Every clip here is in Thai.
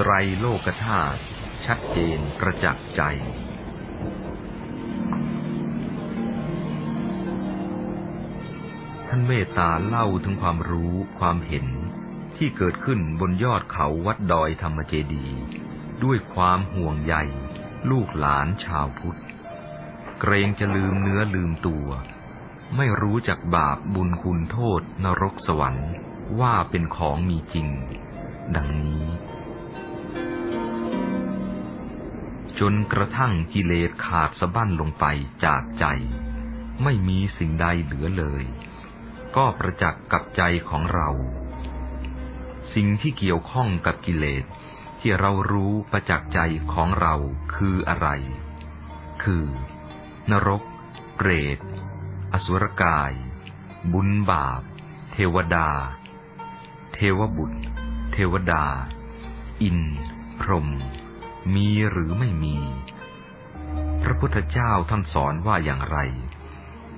ไตรโลกธาตุชัดเจนประจักษ์ใจ ท่านเมตตาเล่าถึงความรู้ความเห็นที่เกิดขึ้นบนยอดเขาวัดดอยธรรมเจดี ด้วยความห่วงใยลูกหลานชาวพุทธ เกรงจะลืมเนื้อลืมตัว ไม่รู้จักบาปบุญคุณโทษนรกสวรรค์ว่าเป็นของมีจริง ดังนี้ จนกระทั่งกิเลสขาดสะบั้นลงไปจากใจ ไม่มีสิ่งใดเหลือเลย ก็ประจักษ์กับใจของเรา สิ่งที่เกี่ยวข้องกับกิเลสที่เรารู้ประจักษ์ใจของเราคืออะไร คือ นรก เปรต อสุรกาย บุญบาป เทวดา เทวบุตร เทวดา อิน พรหมมีหรือไม่มี พระพุทธเจ้าท่านสอนว่าอย่างไร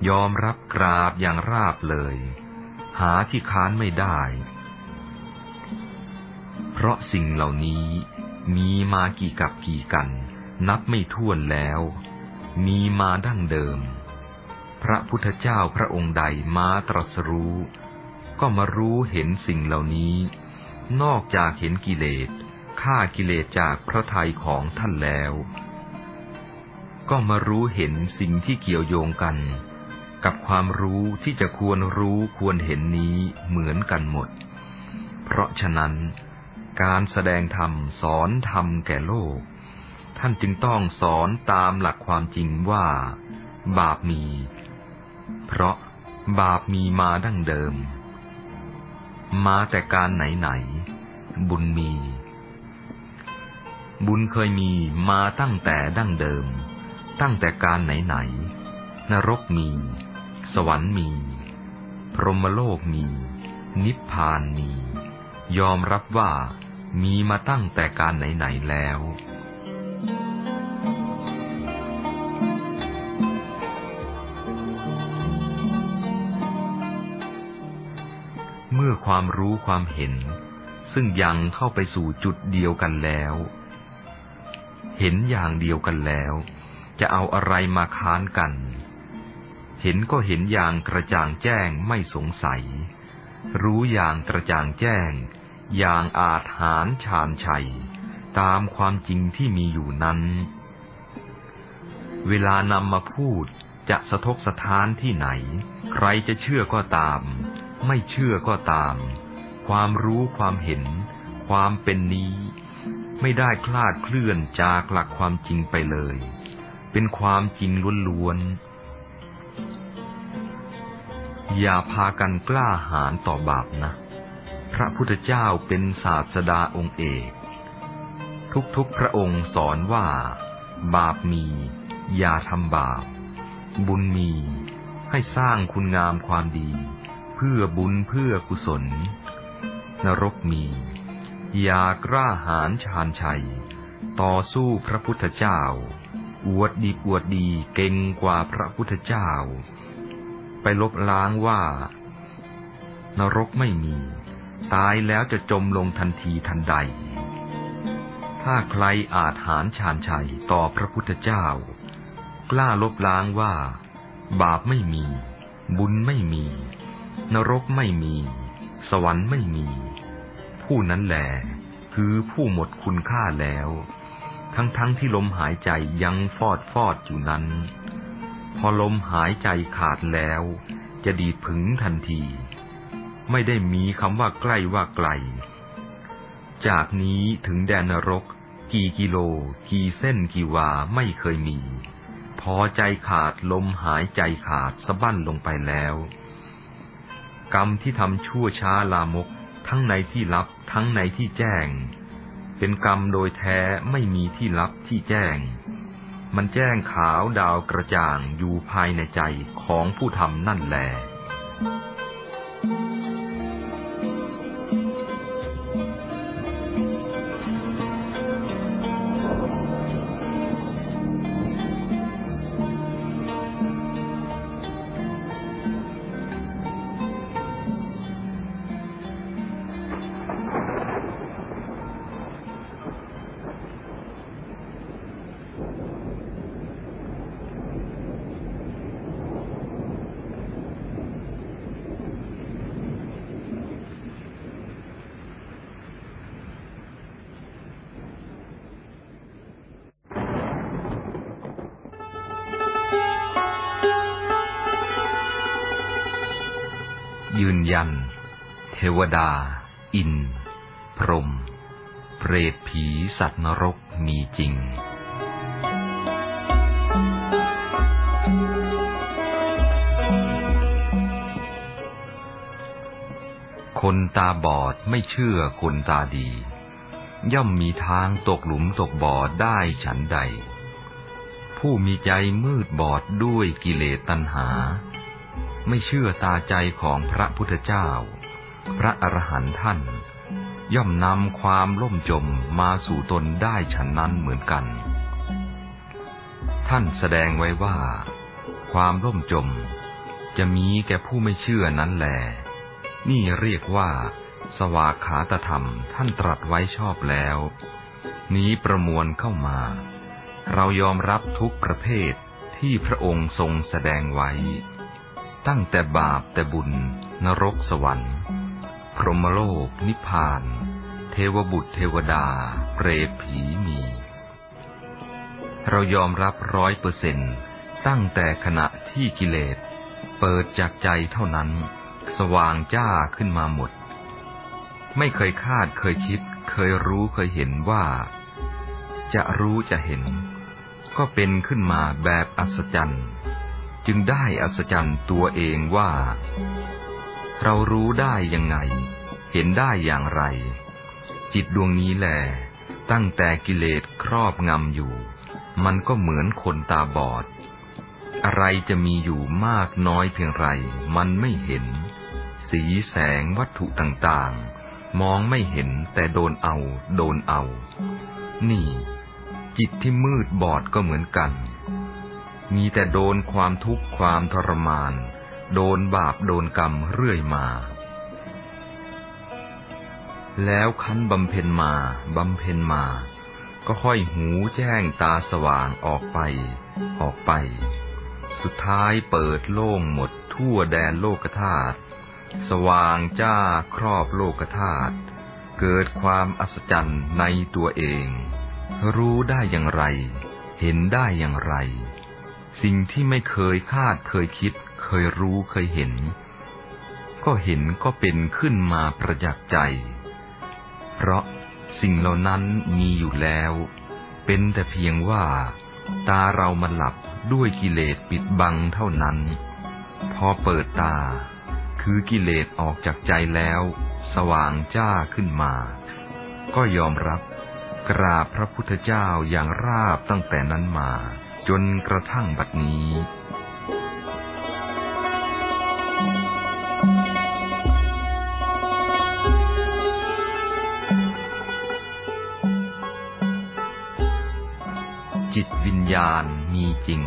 ยอมรับกราบอย่างราบเลย หาที่ค้านไม่ได้ เพราะสิ่งเหล่านี้มีมากี่กับกี่กัน นับไม่ถ้วนแล้ว มีมาดั้งเดิม พระพุทธเจ้าพระองค์ใดมาตรัสรู้ ก็มารู้เห็นสิ่งเหล่านี้ นอกจากเห็นกิเลส ฆ่ากิเลสจากพระทัยของท่านแล้ว ก็มารู้เห็นสิ่งที่เกี่ยวโยงกัน กับความรู้ที่จะควรรู้ควรเห็นนี้เหมือนกันหมด เพราะฉะนั้น การแสดงธรรมสอนธรรมแก่โลก ท่านจึงต้องสอนตามหลักความจริงว่า บาปมี เพราะบาปมีมาดั้งเดิม มาแต่การไหนไหน บุญมี บุญเคยมีมาตั้งแต่ดั้งเดิม ตั้งแต่การไหนไหนนรกมี สวรรค์มี พรหมโลกมี นิพพานมี ยอมรับว่ามีมาตั้งแต่การไหนๆแล้วเมื่อความรู้ความเห็น ซึ่งยังเข้าไปสู่จุดเดียวกันแล้ว เห็นอย่างเดียวกันแล้ว จะเอาอะไรมาค้านกัน เห็นก็เห็นอย่างกระจ่างแจ้งไม่สงสัย รู้อย่างกระจ่างแจ้ง อย่างอาจหารชาญชัย ตามความจริงที่มีอยู่นั้น เวลานำมาพูดจะสะทกสะท้านที่ไหน ใครจะเชื่อก็ตาม ไม่เชื่อก็ตาม ความรู้ความเห็น ความเป็นนี้ ไม่ได้คลาดเคลื่อนจากหลักความจริงไปเลย เป็นความจริงล้วนๆ อย่าพากันกล้าหาญต่อบาปนะ พระพุทธเจ้าเป็นศาสดาองค์เอก ทุกๆพระองค์สอนว่า บาปมี อย่าทำบาป บุญมี ให้สร้างคุณงามความดี เพื่อบุญเพื่อกุศล นรกมี อย่ากล้าหาญชาญชัย ต่อสู้พระพุทธเจ้า อวดดีอวดดีเก่งกว่าพระพุทธเจ้า ไปลบล้างว่า นรกไม่มี ตายแล้วจะจมลงทันทีทันใด ถ้าใครอาจหารชาญชัยต่อพระพุทธเจ้า กล้าลบล้างว่า บาปไม่มี บุญไม่มี นรกไม่มี สวรรค์ไม่มี ผู้นั้นแหละคือผู้หมดคุณค่าแล้ว ทั้งๆทที่ลมหายใจยังฟอดฟอดอยู่นั้น พอลมหายใจขาดแล้ว จะดีผึงทันที ไม่ได้มีคำว่าใกล้ว่าไกล จากนี้ถึงแดนนรก กี่กิโล กี่เส้นกี่วาไม่เคยมี พอใจขาดลมหายใจขาดสะบั้นลงไปแล้ว กรรมที่ทำชั่วช้าลามก ทั้งในที่ลับทั้งในที่แจ้ง เป็นกรรมโดยแท้ไม่มีที่ลับที่แจ้ง มันแจ้งขาวดาวกระจ่างอยู่ภายในใจของผู้ทำนั่นแหละ ยัน เทวดา อิน พรหมเปรตผีสัตว์นรกมีจริง คนตาบอดไม่เชื่อคนตาดี ย่อมมีทางตกหลุมตกบ่อได้ฉันใด ผู้มีใจมืดบอดด้วยกิเลสตัณหา ไม่เชื่อตาใจของพระพุทธเจ้า พระอรหันต์ท่าน ย่อมนำความล่มจมมาสู่ตนได้ฉันนั้นเหมือนกัน ท่านแสดงไว้ว่า ความล่มจม จะมีแก่ผู้ไม่เชื่อนั้นแหลนี่เรียกว่า สวากขาตธรรมท่านตรัสไว้ชอบแล้ว นี้ประมวลเข้ามา เรายอมรับทุกประเภทที่พระองค์ทรงแสดงไว้ ตั้งแต่บาปแต่บุญ นรกสวรรค์ พรหมโลก นิพพาน เทวบุตรเทวดา เปรตผีมี เรายอมรับร้อยเปอร์เซนต์ตั้งแต่ขณะที่กิเลส เปิดจากใจเท่านั้น สว่างจ้าขึ้นมาหมด ไม่เคยคาดเคยคิด เคยรู้เคยเห็นว่า จะรู้จะเห็น ก็เป็นขึ้นมาแบบอัศจรรย์ จึงได้อัศจรรย์ตัวเองว่า เรารู้ได้ยังไง เห็นได้อย่างไร จิตดวงนี้แหลตั้งแต่กิเลสครอบงำอยู่ มันก็เหมือนคนตาบอด อะไรจะมีอยู่มากน้อยเพียงไร มันไม่เห็น สีแสงวัตถุต่างๆ มองไม่เห็นแต่โดนเอา โดนเอา นี่ จิตที่มืดบอดก็เหมือนกัน มีแต่โดนความทุกข์ความทรมาน โดนบาปโดนกรรมเรื่อยมา แล้วคันบำเพ็ญมาบำเพ็ญมา ก็ค่อยหูแจ้งตาสว่างออกไป ออกไป สุดท้ายเปิดโล่งหมดทั่วแดนโลกธาตุสว่างจ้าครอบโลกธาตุเกิดความอัศจรรย์ในตัวเอง รู้ได้อย่างไร เห็นได้อย่างไร สิ่งที่ไม่เคยคาดเคยคิด เคยรู้เคยเห็น ก็เห็นก็เป็นขึ้นมาประจักษ์ใจ เพราะสิ่งเหล่านั้นมีอยู่แล้ว เป็นแต่เพียงว่า ตาเรามันหลับด้วยกิเลสปิดบังเท่านั้น พอเปิดตา คือกิเลสออกจากใจแล้ว สว่างจ้าขึ้นมา ก็ยอมรับกราบพระพุทธเจ้าอย่างราบตั้งแต่นั้นมา จนกระทั่งบัดนี้ จิตวิญญาณมีจริง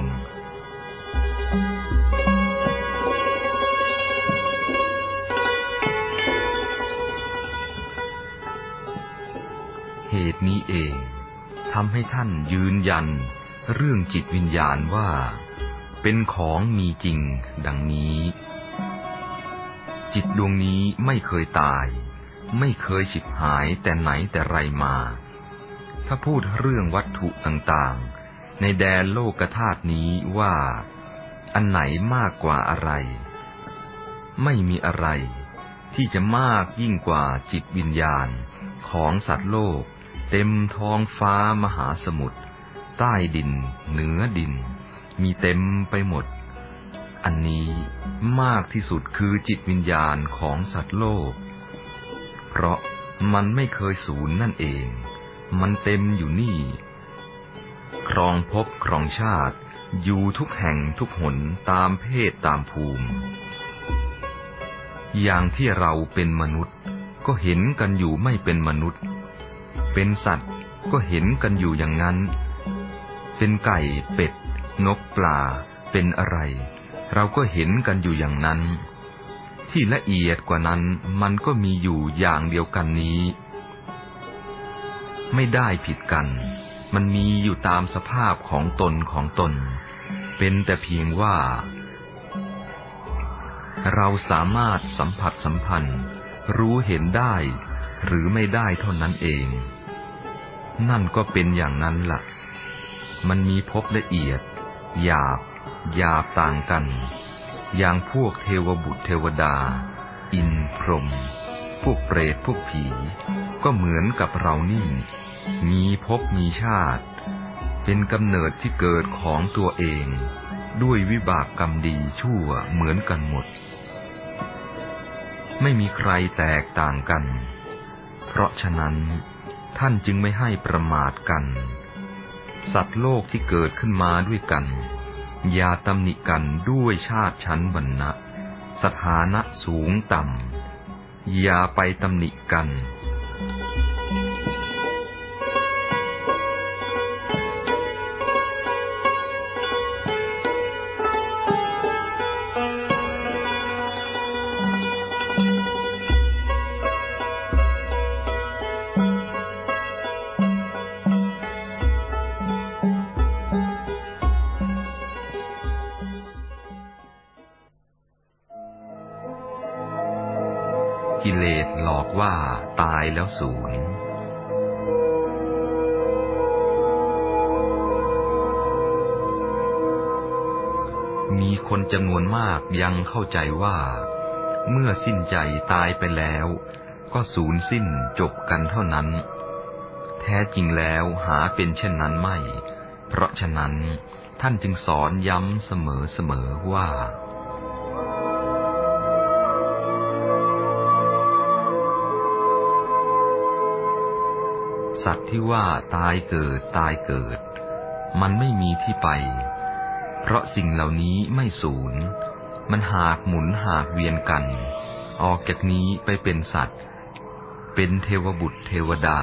เหตุนี้เองทำให้ท่านยืนยัน เรื่องจิตวิญญาณว่า เป็นของมีจริงดังนี้ จิตดวงนี้ไม่เคยตาย ไม่เคยฉิบหายแต่ไหนแต่ไรมา ถ้าพูดเรื่องวัตถุต่างๆ ในแดนโลกธาตุนี้ว่า อันไหนมากกว่าอะไร ไม่มีอะไร ที่จะมากยิ่งกว่าจิตวิญญาณของสัตว์โลก เต็มท้องฟ้ามหาสมุทร ใต้ดิน เหนือดิน มีเต็มไปหมด อันนี้มากที่สุดคือจิตวิญญาณของสัตว์โลก เพราะมันไม่เคยสูญนั่นเอง มันเต็มอยู่นี่ ครองภพครองชาติ อยู่ทุกแห่งทุกหนตามเพศตามภูมิ อย่างที่เราเป็นมนุษย์ก็เห็นกันอยู่ไม่เป็นมนุษย์ เป็นสัตว์ก็เห็นกันอยู่อย่างนั้น เป็นไก่เป็ด นกปลา เป็นอะไร เราก็เห็นกันอยู่อย่างนั้น ที่ละเอียดกว่านั้นมันก็มีอยู่อย่างเดียวกันนี้ ไม่ได้ผิดกัน มันมีอยู่ตามสภาพของตนของตน เป็นแต่เพียงว่า เราสามารถสัมผัสสัมพันธ์ รู้เห็นได้ หรือไม่ได้เท่านั้นเอง นั่นก็เป็นอย่างนั้นละ่ะ มันมีพบละเอียด หยาบหยาบต่างกัน อย่างพวกเทวบุตรเทวดา อินพรหมพวกเปรตพวกผี ก็เหมือนกับเรานี่ มีภพมีชาติ เป็นกำเนิดที่เกิดของตัวเอง ด้วยวิบากกรรมดีชั่วเหมือนกันหมด ไม่มีใครแตกต่างกัน เพราะฉะนั้นท่านจึงไม่ให้ประมาทกัน สัตว์โลกที่เกิดขึ้นมาด้วยกัน อย่าตำหนิกันด้วยชาติชั้นวรรณะ สถานะสูงต่ำ อย่าไปตำหนิกัน ยแล้วศูนย์มีคนจำนวนมากยังเข้าใจว่า เมื่อสิ้นใจตายไปแล้ว ก็สูญสิ้นจบกันเท่านั้น แท้จริงแล้วหาเป็นเช่นนั้นไม่ เพราะฉะนั้นท่านจึงสอนย้ำเสมอๆว่า สัตว์ที่ว่าตายเกิดตายเกิด มันไม่มีที่ไป เพราะสิ่งเหล่านี้ไม่สูญ มันหากหมุนหากเวียนกัน ออกจากนี้ไปเป็นสัตว์ เป็นเทวบุตรเทวดา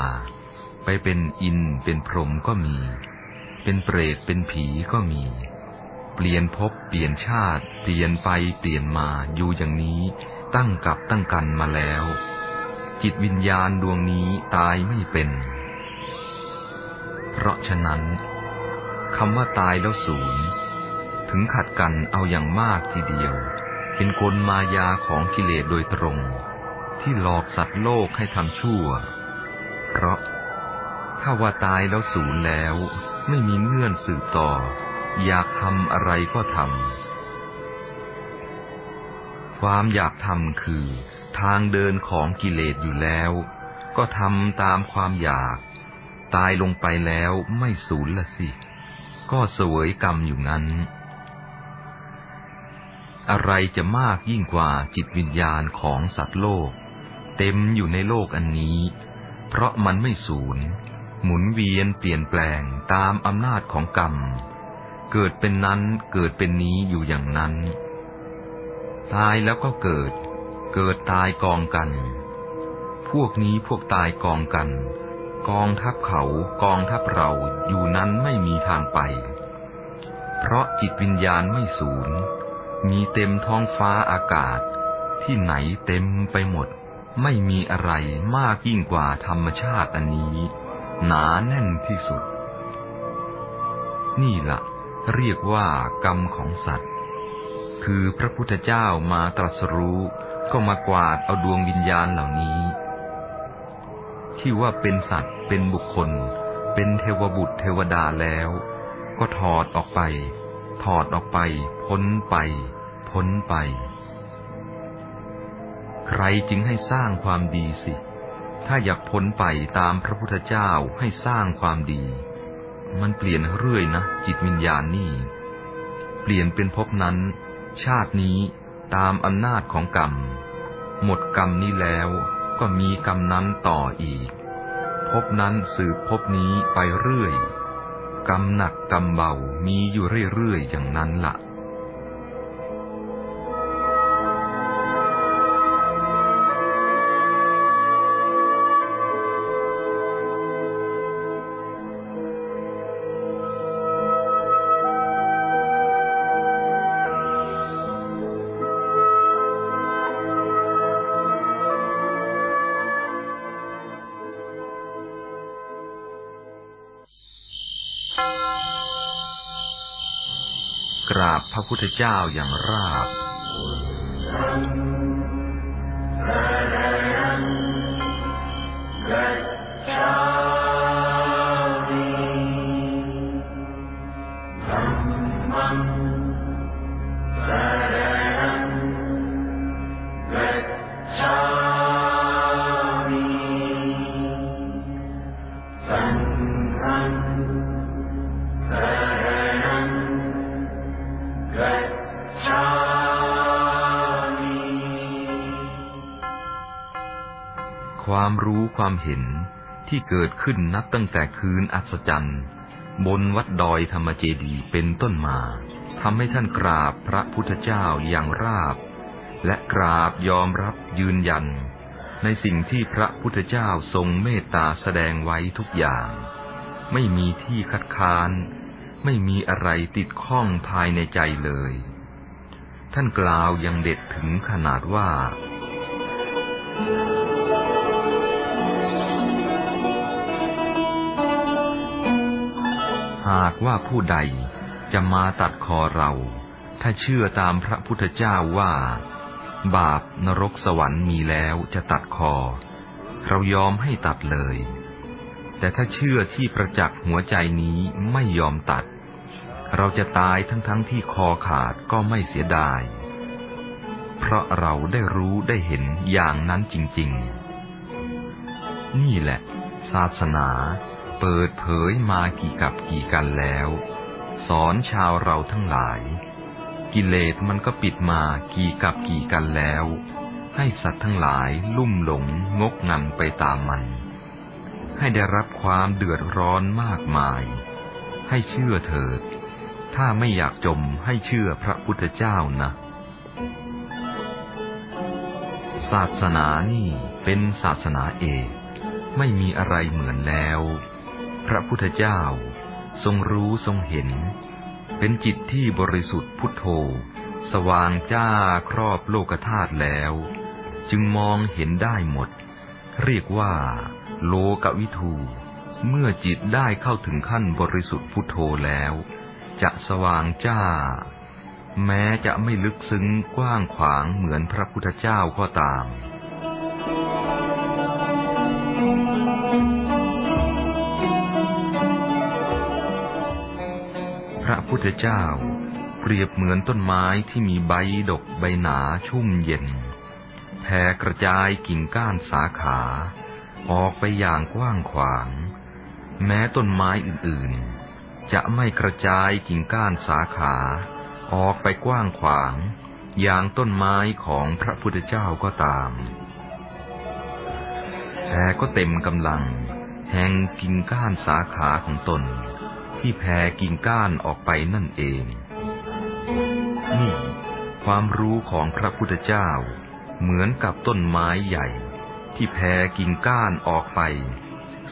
ไปเป็นอินเป็นพรหมก็มี เป็นเปรตเป็นผีก็มี เปลี่ยนภพเปลี่ยนชาติ เปลี่ยนไปเปลี่ยนมาอยู่อย่างนี้ตั้งกับตั้งกันมาแล้วจิตวิญญาณดวงนี้ตายไม่เป็น เพราะฉะนั้นคำว่าตายแล้วศูนย์ถึงขัดกันเอาอย่างมากทีเดียว เป็นกลมายาของกิเลสโดยตรง ที่หลอกสัตว์โลกให้ทำชั่ว เพราะถ้าว่าตายแล้วศูนย์แล้ว ไม่มีเงื่อนสืบต่อ อยากทำอะไรก็ทำความอยากทำคือ ทางเดินของกิเลสอยู่แล้ว ก็ทำตามความอยาก ตายลงไปแล้วไม่สูญละสิ ก็เสวยกรรมอยู่นั้น อะไรจะมากยิ่งกว่าจิตวิญญาณของสัตว์โลก เต็มอยู่ในโลกอันนี้ เพราะมันไม่สูญ หมุนเวียนเปลี่ยนแปลงตามอำนาจของกรรม เกิดเป็นนั้นเกิดเป็นนี้อยู่อย่างนั้น ตายแล้วก็เกิด เกิดตายกองกัน พวกนี้พวกตายกองกัน กองทัพเขากองทัพเราอยู่นั้นไม่มีทางไป เพราะจิตวิญญาณไม่สูญ มีเต็มท้องฟ้าอากาศ ที่ไหนเต็มไปหมด ไม่มีอะไรมากยิ่งกว่าธรรมชาติอันนี้ หนาแน่นที่สุด นี่ละ่ะ เรียกว่ากรรมของสัตว์ คือพระพุทธเจ้ามาตรัสรู้ก็มากวาดเอาดวงวิญญาณเหล่านี้ ที่ว่าเป็นสัตว์ เป็นบุคคล เป็นเทวบุตรเทวดาแล้ว ก็ถอดออกไป ถอดออกไป พ้นไป พ้นไป ใครจึงให้สร้างความดีสิ ถ้าอยากพ้นไปตามพระพุทธเจ้าให้สร้างความดี มันเปลี่ยนเรื่อยนะ จิตวิญญาณนี่ เปลี่ยนเป็นภพนั้น ชาตินี้ตามอำนาจของกรรม หมดกรรมนี้แล้ว ก็มีกรรมนั้นต่ออีก พบนั้นสืบพบนี้ไปเรื่อย กรรมหนักกรรมเบามีอยู่เรื่อยๆอย่างนั้นละ่ะ พุทธเจ้าอย่างรา ความรู้ความเห็นที่เกิดขึ้นนับตั้งแต่คืนอัศจรรย์ บนวัดดอยธรรมเจดีเป็นต้นมาทำให้ท่านกราบพระพุทธเจ้าอย่างราบ และกราบยอมรับยืนยัน ในสิ่งที่พระพุทธเจ้าทรงเมตตาแสดงไว้ทุกอย่าง ไม่มีที่คัดค้าน ไม่มีอะไรติดข้องภายในใจเลย ท่านกล่าวยังเด็ดถึงขนาดว่า หากว่าผู้ใดจะมาตัดคอเรา ถ้าเชื่อตามพระพุทธเจ้าว่า บาปนรกสวรรค์มีแล้วจะตัดคอ เรายอมให้ตัดเลย แต่ถ้าเชื่อที่ประจักษ์หัวใจนี้ไม่ยอมตัด เราจะตายทั้งๆทที่คอขาดก็ไม่เสียดาย เพราะเราได้รู้ได้เห็นอย่างนั้นจริง ๆ นี่แหละ ศาสนา เปิดเผยมากี่กับกี่กันแล้ว สอนชาวเราทั้งหลาย กิเลสมันก็ปิดมากี่กับกี่กันแล้ว ให้สัตว์ทั้งหลายลุ่มหลงงกงันไปตามมัน ให้ได้รับความเดือดร้อนมากมาย ให้เชื่อเถิด ถ้าไม่อยากจมให้เชื่อพระพุทธเจ้านะศาสนานี่เป็นศาสนาเอกไม่มีอะไรเหมือนแล้ว พระพุทธเจ้า ทรงรู้ทรงเห็น เป็นจิตที่บริสุทธิ์พุทโธ สว่างจ้าครอบโลกธาตุแล้ว จึงมองเห็นได้หมด เรียกว่า โลกวิทูเมื่อจิตได้เข้าถึงขั้นบริสุทธิ์พุทโธแล้ว จะสว่างจ้า แม้จะไม่ลึกซึ้งกว้างขวางเหมือนพระพุทธเจ้าก็ตาม ระพุทธเจ้า เปรียบเหมือนต้นไม้ที่มีใบดกใบหนาชุ่มเย็นแผ่กระจายกิ่งก้านสาขา ออกไปอย่างกว้างขวาง แม้ต้นไม้อื่นๆ จะไม่กระจายกิ่งก้านสาขา ออกไปกว้างขวาง อย่างต้นไม้ของพระพุทธเจ้าก็ตามแต่ก็เต็มกำลัง แห่งกิ่งก้านสาขาของตน ที่แผ่กิ่งก้านออกไปนั่นเอง นี่ความรู้ของพระพุทธเจ้า เหมือนกับต้นไม้ใหญ่ ที่แผ่กิ่งก้านออกไป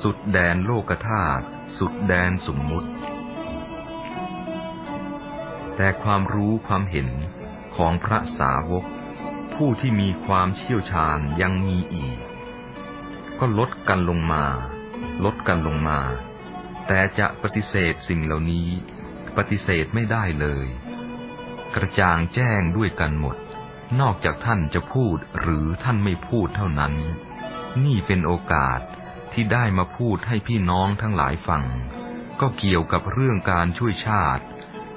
สุดแดนโลกธาตุสุดแดนสมมุติ แต่ความรู้ความเห็นของพระสาวก ผู้ที่มีความเชี่ยวชาญยังมีอีก ก็ลดกันลงมา ลดกันลงมา แต่จะปฏิเสธสิ่งเหล่านี้ ปฏิเสธไม่ได้เลย กระจ่างแจ้งด้วยกันหมด นอกจากท่านจะพูดหรือท่านไม่พูดเท่านั้น นี่เป็นโอกาสที่ได้มาพูดให้พี่น้องทั้งหลายฟัง ก็เกี่ยวกับเรื่องการช่วยชาติ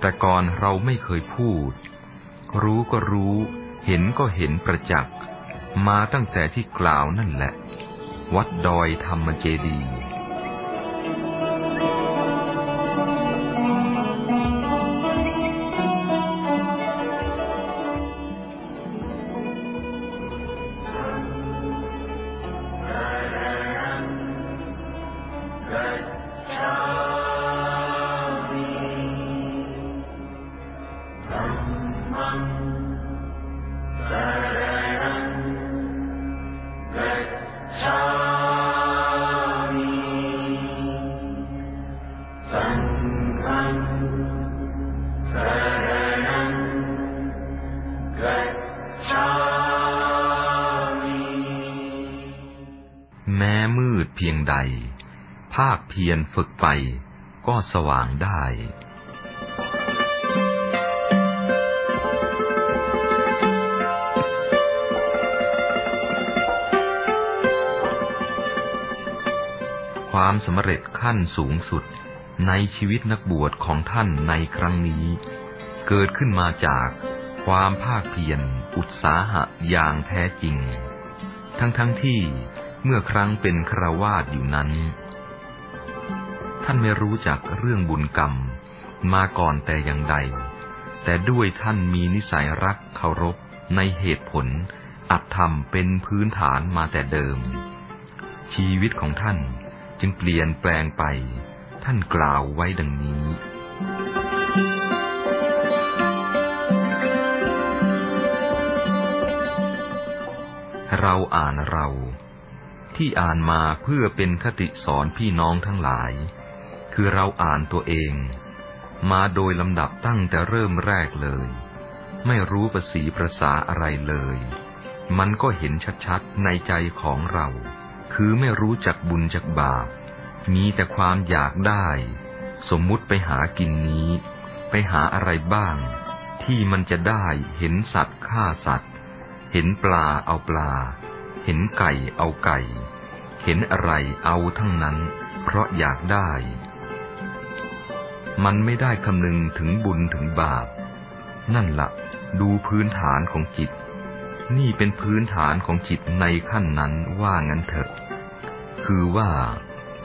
แต่ก่อนเราไม่เคยพูด รู้ก็รู้ เห็นก็เห็นประจักษ์ มาตั้งแต่ที่กล่าวนั่นแหละ วัดดอยธรรมเจดีย์ พียรฝึกไปก็สว่างได้ความสำเร็จขั้นสูงสุดในชีวิตนักบวชของท่านในครั้งนี้ เกิดขึ้นมาจากความภาคเพียรอุตสาหะอย่างแท้จริง ทั้งๆทที่เมื่อครั้งเป็นคราวาสอยู่นั้น ท่านไม่รู้จักเรื่องบุญกรรม มาก่อนแต่อย่างใด แต่ด้วยท่านมีนิสัยรักเคารพในเหตุผล อัตธรรมเป็นพื้นฐานมาแต่เดิม ชีวิตของท่านจึงเปลี่ยนแปลงไป ท่านกล่าวไว้ดังนี้เราอ่านเรา ที่อ่านมาเพื่อเป็นคติสอนพี่น้องทั้งหลาย คือเราอ่านตัวเอง มาโดยลำดับตั้งแต่เริ่มแรกเลย ไม่รู้ภาษีภาษาอะไรเลย มันก็เห็นชัดๆในใจของเรา คือไม่รู้จักบุญจักบาป มีแต่ความอยากได้ สมมุติไปหากินนี้ ไปหาอะไรบ้าง ที่มันจะได้เห็นสัตว์ฆ่าสัตว์ เห็นปลาเอาปลา เห็นไก่เอาไก่ เห็นอะไรเอาทั้งนั้น เพราะอยากได้ มันไม่ได้คำนึงถึงบุญถึงบาป นั่นละดูพื้นฐานของจิต นี่เป็นพื้นฐานของจิตในขั้นนั้นว่างั้นเถอะ คือว่า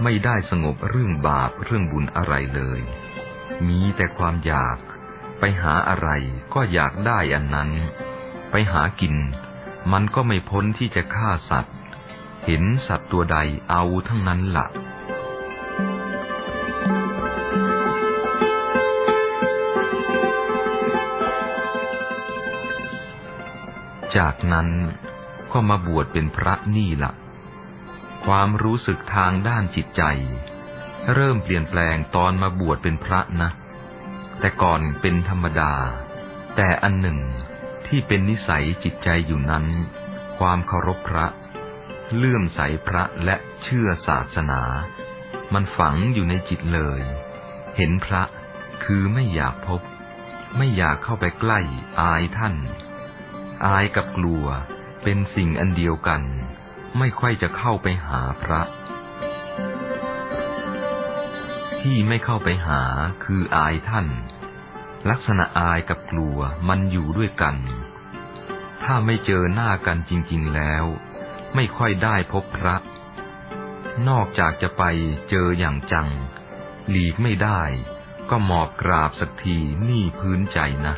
ไม่ได้สงบเรื่องบาปเรื่องบุญอะไรเลย มีแต่ความอยากไปหาอะไรก็อยากได้อันนั้น ไปหากิน มันก็ไม่พ้นที่จะฆ่าสัตว์ เห็นสัตว์ตัวใดเอาทั้งนั้นละ่ะ จากนั้นก็มาบวชเป็นพระนี่ละความรู้สึกทางด้านจิตใจ เริ่มเปลี่ยนแปลงตอนมาบวชเป็นพระนะ แต่ก่อนเป็นธรรมดา แต่อันหนึ่งที่เป็นนิสัยจิตใจอยู่นั้น ความเคารพพระ เลื่อมใสพระและเชื่อศาสนา มันฝังอยู่ในจิตเลย เห็นพระคือไม่อยากพบ ไม่อยากเข้าไปใกล้อายท่าน อายกับกลัวเป็นสิ่งอันเดียวกัน ไม่ค่อยจะเข้าไปหาพระ ที่ไม่เข้าไปหาคืออายท่าน ลักษณะอายกับกลัวมันอยู่ด้วยกัน ถ้าไม่เจอหน้ากันจริง ๆแล้ว ไม่ค่อยได้พบพระ นอกจากจะไปเจออย่างจัง หลีกไม่ได้ ก็หมอบกราบสักทีนี่พื้นใจนะ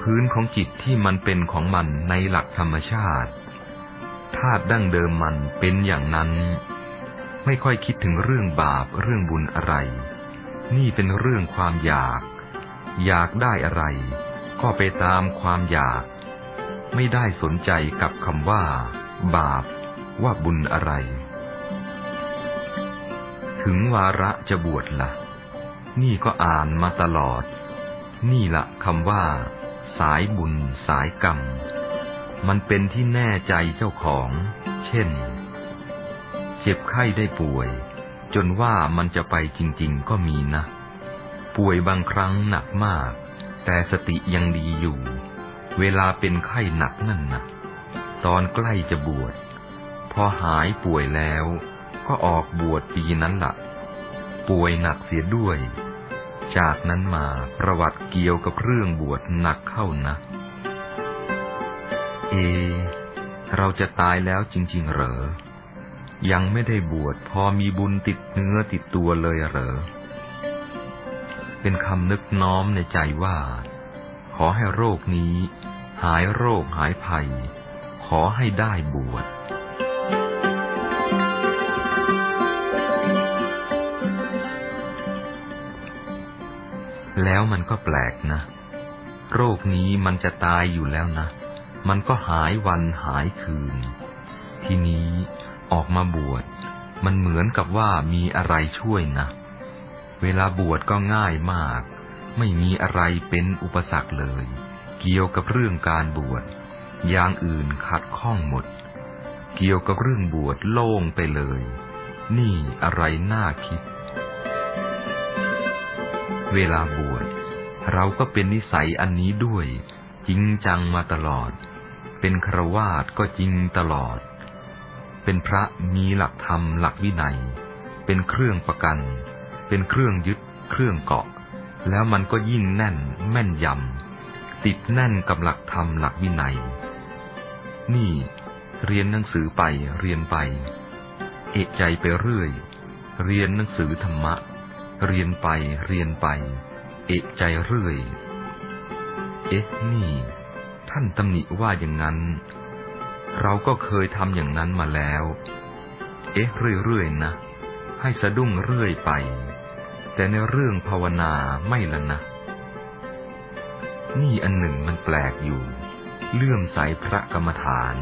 พื้นของจิตที่มันเป็นของมันในหลักธรรมชาติธาตุดั้งเดิมมันเป็นอย่างนั้น ไม่ค่อยคิดถึงเรื่องบาปเรื่องบุญอะไร นี่เป็นเรื่องความอยาก อยากได้อะไร ก็ไปตามความอยาก ไม่ได้สนใจกับคำว่า บาป ว่าบุญอะไร ถึงวาระจะบวชละ่ะ นี่ก็อ่านมาตลอด นี่ละคำว่า สายบุญสายกรรม มันเป็นที่แน่ใจเจ้าของ เช่น เจ็บไข้ได้ป่วย จนว่ามันจะไปจริง ๆ ก็มีนะ ป่วยบางครั้งหนักมาก แต่สติยังดีอยู่ เวลาเป็นไข้หนักนั่นนะตอนใกล้จะบวช พอหายป่วยแล้ว ก็ออกบวชปีนั้นละ่ะ ป่วยหนักเสียด้วย จากนั้นมาประวัติเกี่ยวกับเรื่องบวชหนักเข้านะ เอ เราจะตายแล้วจริง ๆ เหรอ ยังไม่ได้บวชพอมีบุญติดเนื้อติดตัวเลยเหรอ เป็นคำนึกน้อมในใจว่า ขอให้โรคนี้ หายโรคหายภัย ขอให้ได้บวช แล้วมันก็แปลกนะ โรคนี้มันจะตายอยู่แล้วนะ มันก็หายวันหายคืน ทีนี้ออกมาบวช มันเหมือนกับว่ามีอะไรช่วยนะ เวลาบวชก็ง่ายมาก ไม่มีอะไรเป็นอุปสรรคเลย เกี่ยวกับเรื่องการบวช อย่างอื่นขัดข้องหมด เกี่ยวกับเรื่องบวชโล่งไปเลย นี่อะไรน่าคิด เวลาบวชเราก็เป็นนิสัยอันนี้ด้วย จริงจังมาตลอด เป็นครวาสก็จริงตลอด เป็นพระมีหลักธรรมหลักวินัย เป็นเครื่องประกัน เป็นเครื่องยึดเครื่องเกาะ แล้วมันก็ยิ่งแน่นแม่นยำติดแน่นกับหลักธรรมหลักวินัย นี่เรียนหนังสือไปเรียนไป เอะใจไปเรื่อย เรียนหนังสือธรรมะ เรียนไปเรียนไป เอะใจเรื่อย เอ๊ะนี่ ท่านตำหนิว่าอย่างนั้น เราก็เคยทำอย่างนั้นมาแล้ว เอ๊ะเรื่อยๆนะ ให้สะดุ้งเรื่อยไป แต่ในเรื่องภาวนาไม่ละนะ นี่อันหนึ่งมันแปลกอยู่ เลื่อมใสพระกรรมฐาน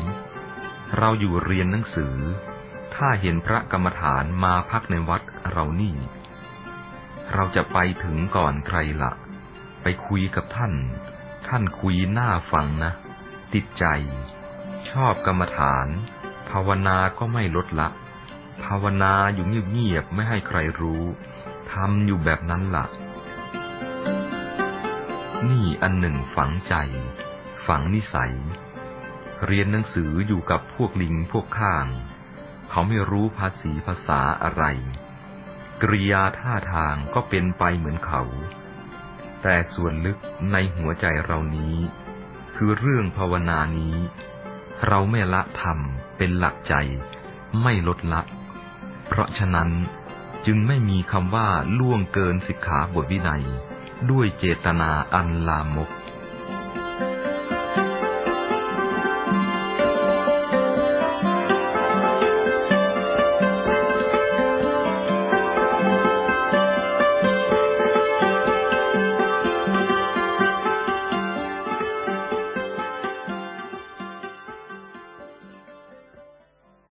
เราอยู่เรียนหนังสือ ถ้าเห็นพระกรรมฐานมาพักในวัดเรานี่ เราจะไปถึงก่อนใครละไปคุยกับท่าน ท่านคุยหน้าฟังนะ ติดใจ ชอบกรรมฐาน ภาวนาก็ไม่ลดละ ภาวนาอยู่เงียบๆไม่ให้ใครรู้ทำอยู่แบบนั้นละ่ะ นี่อันหนึ่งฝังใจ ฝังนิสัย เรียนหนังสืออยู่กับพวกลิงพวกข้าง เขาไม่รู้ภาษีภาษาอะไร กริยาท่าทางก็เป็นไปเหมือนเขา แต่ส่วนลึกในหัวใจเรานี้ คือเรื่องภาวนานี้ เราไม่ละธรรมเป็นหลักใจ ไม่ลดละ เพราะฉะนั้นจึงไม่มีคำว่าล่วงเกินสิกขาบทวินัย ด้วยเจตนาอันลามก